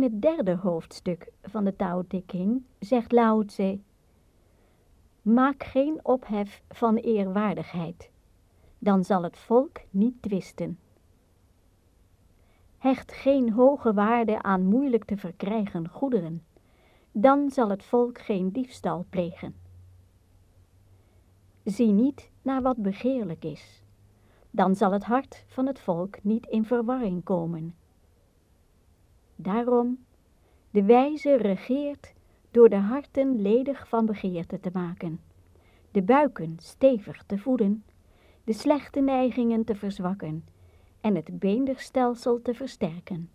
In het derde hoofdstuk van de Tao Te zegt Lao Tse, Maak geen ophef van eerwaardigheid, dan zal het volk niet twisten. Hecht geen hoge waarde aan moeilijk te verkrijgen goederen, dan zal het volk geen diefstal plegen. Zie niet naar wat begeerlijk is, dan zal het hart van het volk niet in verwarring komen. Daarom, de wijze regeert door de harten ledig van begeerte te maken, de buiken stevig te voeden, de slechte neigingen te verzwakken en het beenderstelsel te versterken.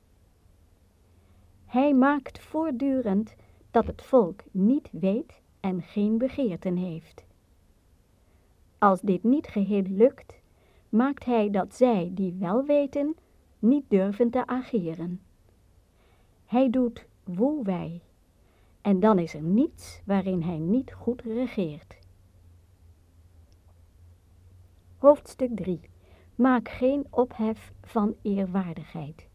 Hij maakt voortdurend dat het volk niet weet en geen begeerten heeft. Als dit niet geheel lukt, maakt hij dat zij die wel weten, niet durven te ageren. Hij doet woelwij, en dan is er niets waarin hij niet goed regeert. Hoofdstuk 3 Maak geen ophef van eerwaardigheid.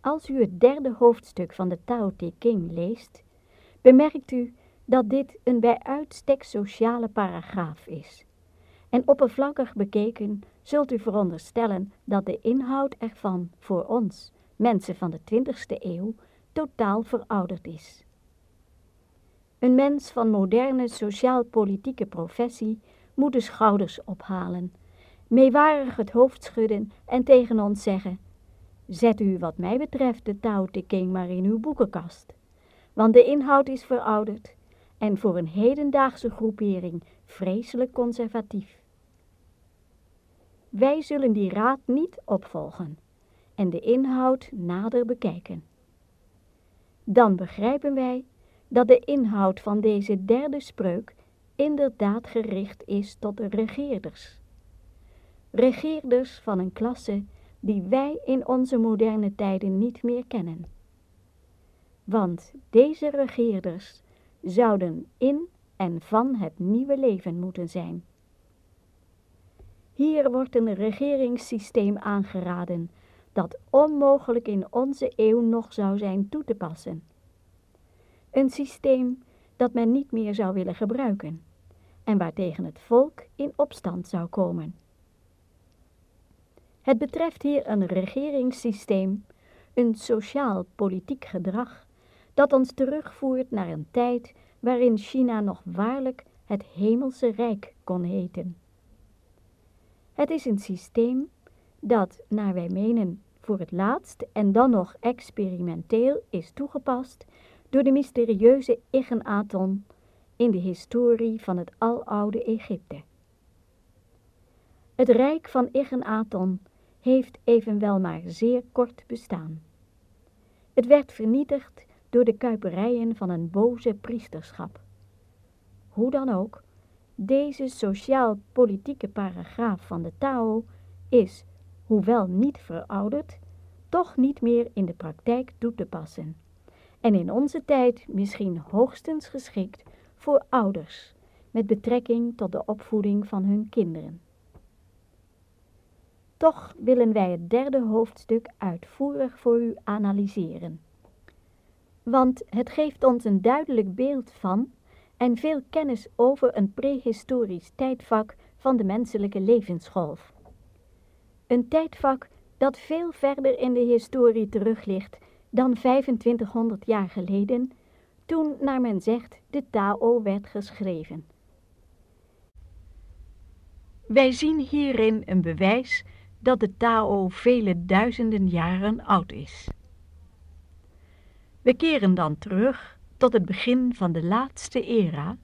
Als u het derde hoofdstuk van de Tao Te King leest, bemerkt u dat dit een bij uitstek sociale paragraaf is. En oppervlakkig bekeken zult u veronderstellen dat de inhoud ervan voor ons, mensen van de 20ste eeuw, totaal verouderd is. Een mens van moderne sociaal-politieke professie moet de schouders ophalen, meewarig het hoofd schudden en tegen ons zeggen, zet u wat mij betreft de Tao Te King maar in uw boekenkast, want de inhoud is verouderd en voor een hedendaagse groepering vreselijk conservatief. Wij zullen die raad niet opvolgen en de inhoud nader bekijken. Dan begrijpen wij dat de inhoud van deze derde spreuk inderdaad gericht is tot de regeerders. Regeerders van een klasse die wij in onze moderne tijden niet meer kennen. Want deze regeerders zouden in en van het nieuwe leven moeten zijn. Hier wordt een regeringssysteem aangeraden dat onmogelijk in onze eeuw nog zou zijn toe te passen. Een systeem dat men niet meer zou willen gebruiken en waartegen het volk in opstand zou komen. Het betreft hier een regeringssysteem, een sociaal-politiek gedrag dat ons terugvoert naar een tijd waarin China nog waarlijk het hemelse rijk kon heten. Het is een systeem dat, naar wij menen, voor het laatst en dan nog experimenteel is toegepast door de mysterieuze Ignaton in de historie van het aloude Egypte. Het rijk van Ignaton heeft evenwel maar zeer kort bestaan. Het werd vernietigd door de kuiperijen van een boze priesterschap. Hoe dan ook, deze sociaal-politieke paragraaf van de Tao is, hoewel niet verouderd, toch niet meer in de praktijk toe te passen. En in onze tijd misschien hoogstens geschikt voor ouders met betrekking tot de opvoeding van hun kinderen. Toch willen wij het derde hoofdstuk uitvoerig voor u analyseren. Want het geeft ons een duidelijk beeld van en veel kennis over een prehistorisch tijdvak van de menselijke levensgolf. Een tijdvak dat veel verder in de historie terug ligt dan 2500 jaar geleden, toen, naar men zegt, de Tao werd geschreven. Wij zien hierin een bewijs dat de Tao vele duizenden jaren oud is. We keren dan terug tot het begin van de laatste era,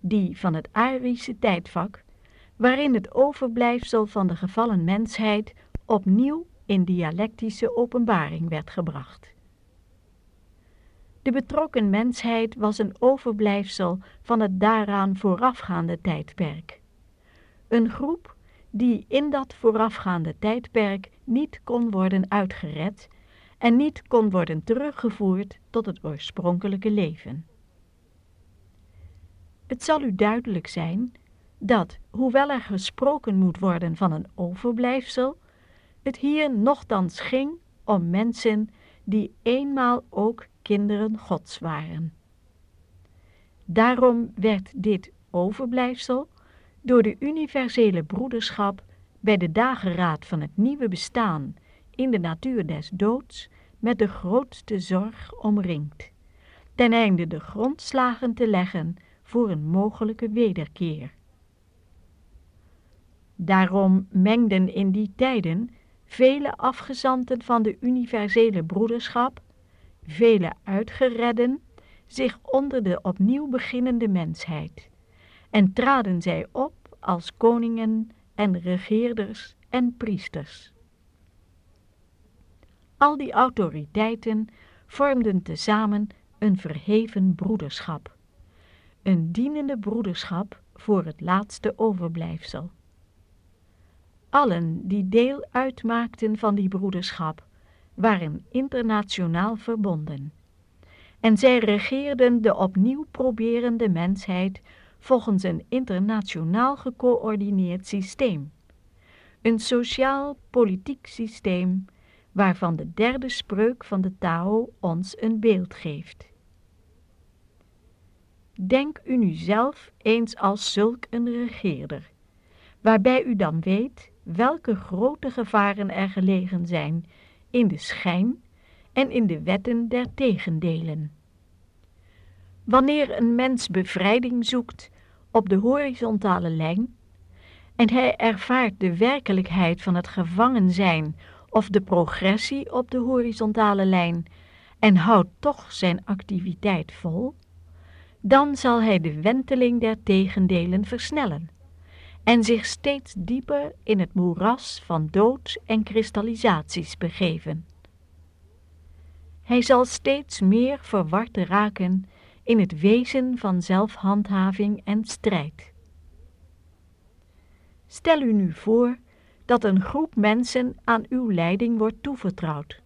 die van het Arische tijdvak, waarin het overblijfsel van de gevallen mensheid opnieuw in dialectische openbaring werd gebracht. De betrokken mensheid was een overblijfsel van het daaraan voorafgaande tijdperk. Een groep die in dat voorafgaande tijdperk niet kon worden uitgered en niet kon worden teruggevoerd tot het oorspronkelijke leven. Het zal u duidelijk zijn dat, hoewel er gesproken moet worden van een overblijfsel, het hier nochtans ging om mensen die eenmaal ook kinderen Gods waren. Daarom werd dit overblijfsel door de universele broederschap bij de dageraad van het nieuwe bestaan in de natuur des doods met de grootste zorg omringd, ten einde de grondslagen te leggen voor een mogelijke wederkeer. Daarom mengden in die tijden vele afgezanten van de universele broederschap, vele uitgeredden, zich onder de opnieuw beginnende mensheid en traden zij op als koningen en regeerders en priesters. Al die autoriteiten vormden tezamen een verheven broederschap, een dienende broederschap voor het laatste overblijfsel. Allen die deel uitmaakten van die broederschap waren internationaal verbonden. En zij regeerden de opnieuw proberende mensheid volgens een internationaal gecoördineerd systeem. Een sociaal-politiek systeem waarvan de derde spreuk van de Tao ons een beeld geeft. Denk u nu zelf eens als zulk een regeerder, waarbij u dan weet welke grote gevaren er gelegen zijn in de schijn en in de wetten der tegendelen. Wanneer een mens bevrijding zoekt op de horizontale lijn en hij ervaart de werkelijkheid van het gevangen zijn of de progressie op de horizontale lijn en houdt toch zijn activiteit vol, dan zal hij de wenteling der tegendelen versnellen en zich steeds dieper in het moeras van dood en kristallisaties begeven. Hij zal steeds meer verward raken in het wezen van zelfhandhaving en strijd. Stel u nu voor dat een groep mensen aan uw leiding wordt toevertrouwd.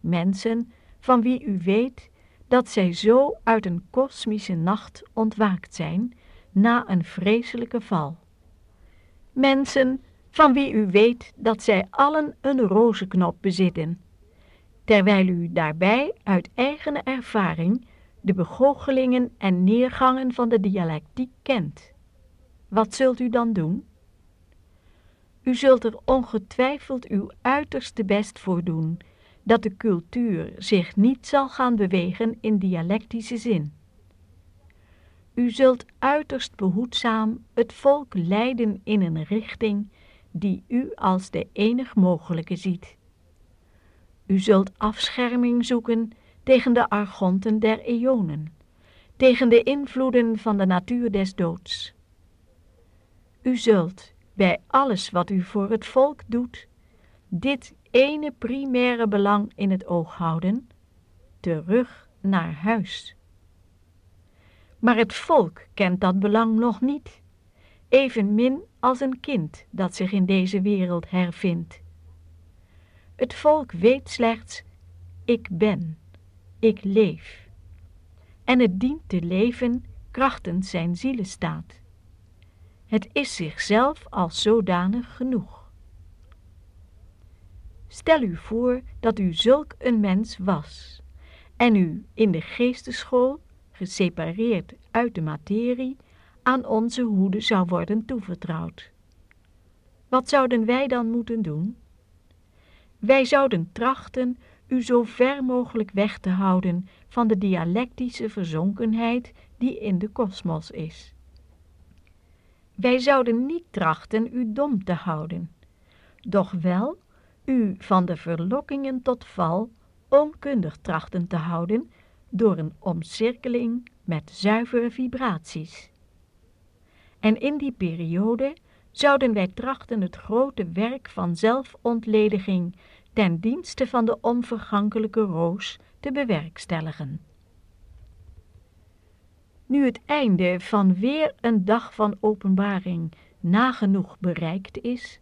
Mensen van wie u weet dat zij zo uit een kosmische nacht ontwaakt zijn na een vreselijke val. Mensen van wie u weet dat zij allen een rozenknop bezitten, terwijl u daarbij uit eigen ervaring de begoochelingen en neergangen van de dialectiek kent. Wat zult u dan doen? U zult er ongetwijfeld uw uiterste best voor doen dat de cultuur zich niet zal gaan bewegen in dialectische zin. U zult uiterst behoedzaam het volk leiden in een richting die u als de enig mogelijke ziet. U zult afscherming zoeken tegen de argonten der eonen, tegen de invloeden van de natuur des doods. U zult, bij alles wat u voor het volk doet, dit ene primaire belang in het oog houden, terug naar huis. Maar het volk kent dat belang nog niet, evenmin als een kind dat zich in deze wereld hervindt. Het volk weet slechts, ik ben ik leef. En het dient te leven krachtens zijn zielenstaat. Het is zichzelf als zodanig genoeg. Stel u voor dat u zulk een mens was en u in de geesteschool, gesepareerd uit de materie, aan onze hoede zou worden toevertrouwd. Wat zouden wij dan moeten doen? Wij zouden trachten u zo ver mogelijk weg te houden van de dialectische verzonkenheid die in de kosmos is. Wij zouden niet trachten u dom te houden, doch wel u van de verlokkingen tot val onkundig trachten te houden door een omcirkeling met zuivere vibraties. En in die periode zouden wij trachten het grote werk van zelfontlediging ten dienste van de onvergankelijke roos te bewerkstelligen. Nu het einde van weer een dag van openbaring nagenoeg bereikt is,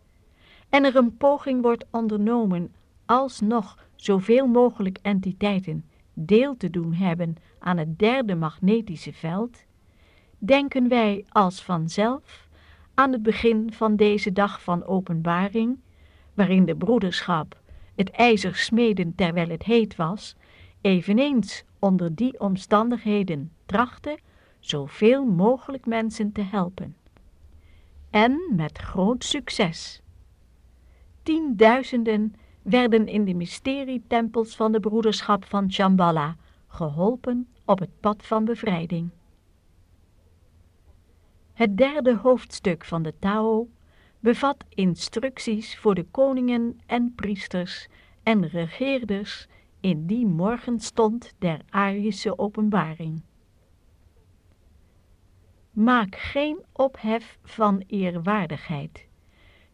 en er een poging wordt ondernomen alsnog zoveel mogelijk entiteiten deel te doen hebben aan het derde magnetische veld, denken wij als vanzelf aan het begin van deze dag van openbaring, waarin de broederschap het ijzer smeden terwijl het heet was, eveneens onder die omstandigheden trachtte zoveel mogelijk mensen te helpen. En met groot succes. Tienduizenden werden in de mysterietempels van de broederschap van Shambhala geholpen op het pad van bevrijding. Het derde hoofdstuk van de Tao bevat instructies voor de koningen en priesters en regeerders in die morgenstond der Arische openbaring. Maak geen ophef van eerwaardigheid,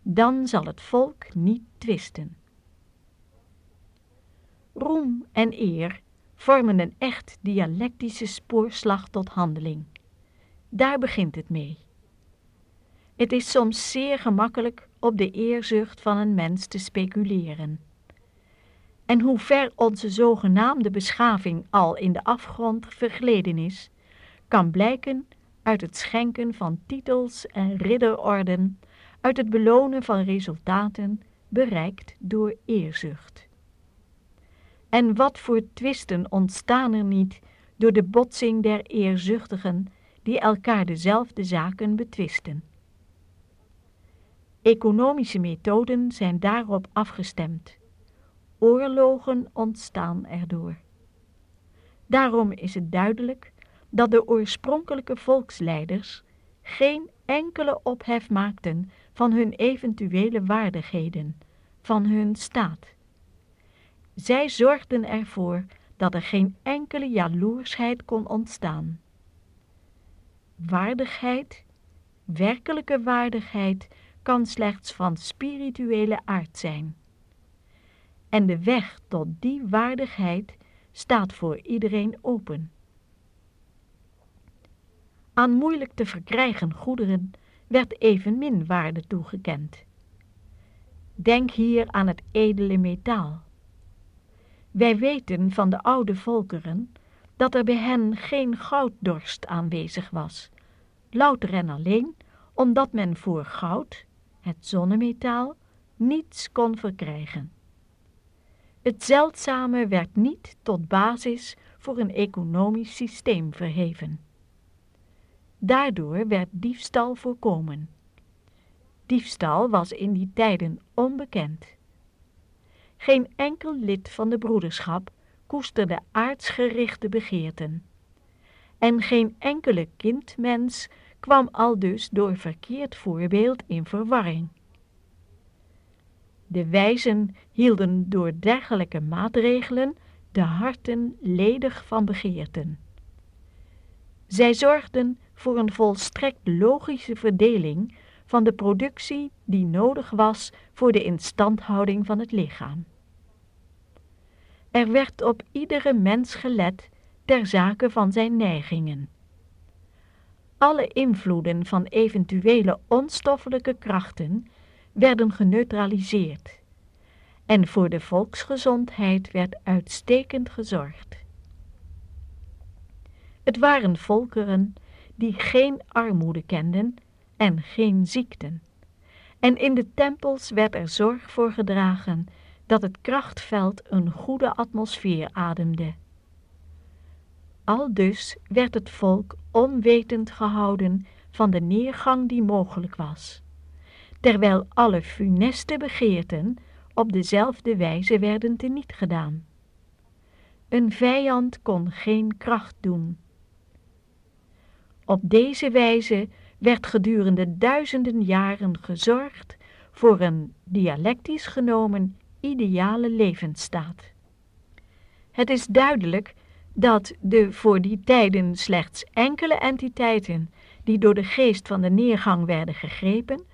dan zal het volk niet twisten. Roem en eer vormen een echt dialectische spoorslag tot handeling. Daar begint het mee. Het is soms zeer gemakkelijk op de eerzucht van een mens te speculeren. En hoe ver onze zogenaamde beschaving al in de afgrond vergleden is, kan blijken uit het schenken van titels en ridderorden, uit het belonen van resultaten bereikt door eerzucht. En wat voor twisten ontstaan er niet door de botsing der eerzuchtigen die elkaar dezelfde zaken betwisten. Economische methoden zijn daarop afgestemd. Oorlogen ontstaan erdoor. Daarom is het duidelijk dat de oorspronkelijke volksleiders geen enkele ophef maakten van hun eventuele waardigheden, van hun staat. Zij zorgden ervoor dat er geen enkele jaloersheid kon ontstaan. Waardigheid, werkelijke waardigheid, kan slechts van spirituele aard zijn. En de weg tot die waardigheid staat voor iedereen open. Aan moeilijk te verkrijgen goederen werd evenmin waarde toegekend. Denk hier aan het edele metaal. Wij weten van de oude volkeren dat er bij hen geen gouddorst aanwezig was, louter en alleen omdat men voor goud, het zonnemetaal, niets kon verkrijgen. Het zeldzame werd niet tot basis voor een economisch systeem verheven. Daardoor werd diefstal voorkomen. Diefstal was in die tijden onbekend. Geen enkel lid van de broederschap koesterde aardsgerichte begeerten. En geen enkele kindmens kwam al dus door verkeerd voorbeeld in verwarring. De wijzen hielden door dergelijke maatregelen de harten ledig van begeerten. Zij zorgden voor een volstrekt logische verdeling van de productie die nodig was voor de instandhouding van het lichaam. Er werd op iedere mens gelet ter zake van zijn neigingen. Alle invloeden van eventuele onstoffelijke krachten werden geneutraliseerd en voor de volksgezondheid werd uitstekend gezorgd. Het waren volkeren die geen armoede kenden en geen ziekten. En in de tempels werd er zorg voor gedragen dat het krachtveld een goede atmosfeer ademde. Al dus werd het volk onwetend gehouden van de neergang die mogelijk was, terwijl alle funeste begeerten op dezelfde wijze werden teniet gedaan. Een vijand kon geen kracht doen. Op deze wijze werd gedurende duizenden jaren gezorgd voor een dialectisch genomen ideale levensstaat. Het is duidelijk dat de voor die tijden slechts enkele entiteiten die door de geest van de neergang werden gegrepen,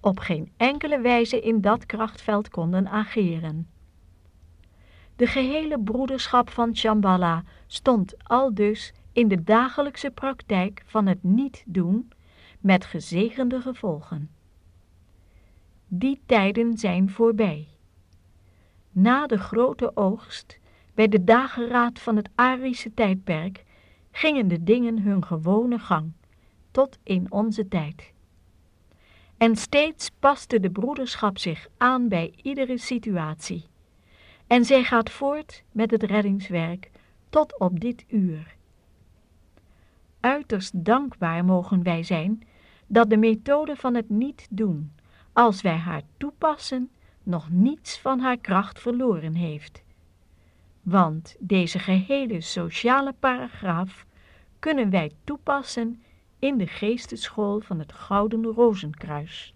op geen enkele wijze in dat krachtveld konden ageren. De gehele broederschap van Shambhala stond aldus in de dagelijkse praktijk van het niet doen met gezegende gevolgen. Die tijden zijn voorbij. Na de grote oogst, bij de dageraad van het Arische tijdperk, gingen de dingen hun gewone gang, tot in onze tijd. En steeds paste de broederschap zich aan bij iedere situatie, En zij gaat voort met het reddingswerk tot op dit uur. Uiterst dankbaar mogen wij zijn dat de methode van het niet doen, als wij haar toepassen, nog niets van haar kracht verloren heeft. Want deze gehele sociale paragraaf kunnen wij toepassen in de geesteschool van het Gouden Rozenkruis.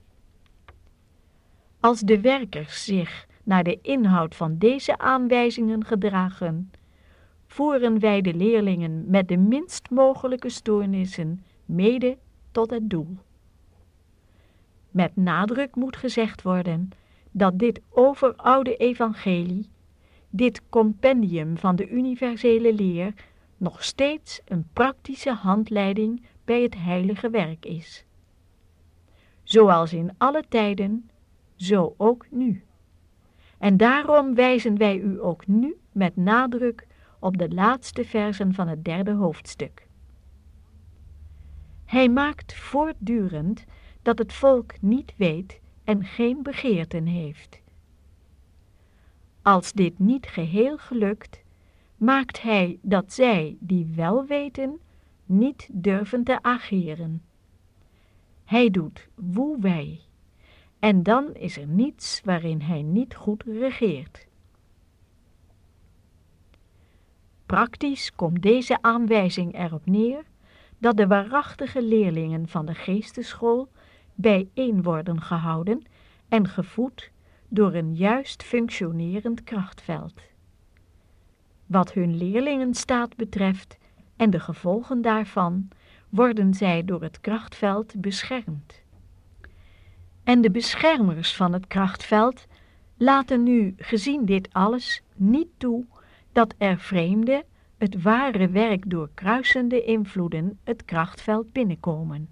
Als de werkers zich naar de inhoud van deze aanwijzingen gedragen, voeren wij de leerlingen met de minst mogelijke stoornissen mede tot het doel. Met nadruk moet gezegd worden dat dit overoude evangelie, dit compendium van de universele leer, nog steeds een praktische handleiding bij het heilige werk is. Zoals in alle tijden, zo ook nu. En daarom wijzen wij u ook nu met nadruk op de laatste versen van het derde hoofdstuk. Hij maakt voortdurend dat het volk niet weet en geen begeerten heeft. Als dit niet geheel gelukt, maakt hij dat zij, die wel weten, niet durven te ageren. Hij doet woe wij, en dan is er niets waarin hij niet goed regeert. Praktisch komt deze aanwijzing erop neer dat de waarachtige leerlingen van de geesteschool bijeen worden gehouden en gevoed door een juist functionerend krachtveld. Wat hun leerlingenstaat betreft en de gevolgen daarvan, worden zij door het krachtveld beschermd. En de beschermers van het krachtveld laten nu, gezien dit alles, niet toe dat er vreemde, het ware werk door kruisende invloeden het krachtveld binnenkomen.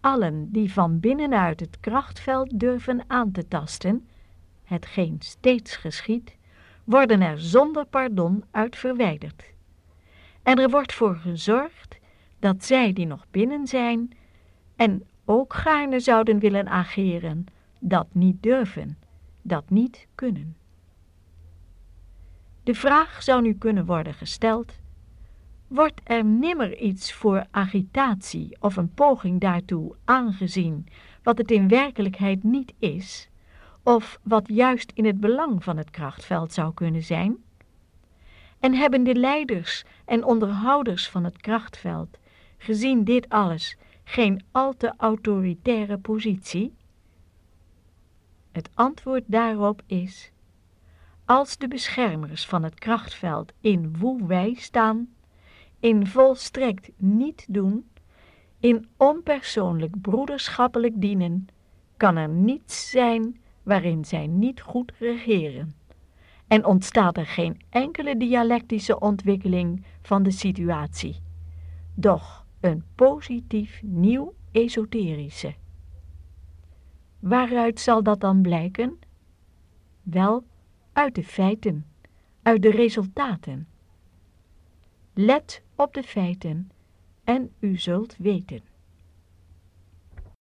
Allen die van binnenuit het krachtveld durven aan te tasten, hetgeen steeds geschiet, worden er zonder pardon uit verwijderd. En er wordt voor gezorgd dat zij die nog binnen zijn en ook gaarne zouden willen ageren, dat niet durven, dat niet kunnen. De vraag zou nu kunnen worden gesteld, wordt er nimmer iets voor agitatie of een poging daartoe aangezien wat het in werkelijkheid niet is, of wat juist in het belang van het krachtveld zou kunnen zijn? En hebben de leiders en onderhouders van het krachtveld, gezien dit alles, geen al te autoritaire positie? Het antwoord daarop is, als de beschermers van het krachtveld in woe wij staan, in volstrekt niet doen, in onpersoonlijk broederschappelijk dienen, kan er niets zijn waarin zij niet goed regeren. En ontstaat er geen enkele dialectische ontwikkeling van de situatie, doch een positief nieuw esoterische. Waaruit zal dat dan blijken? Wel, uit de feiten, uit de resultaten. Let op de feiten en u zult weten.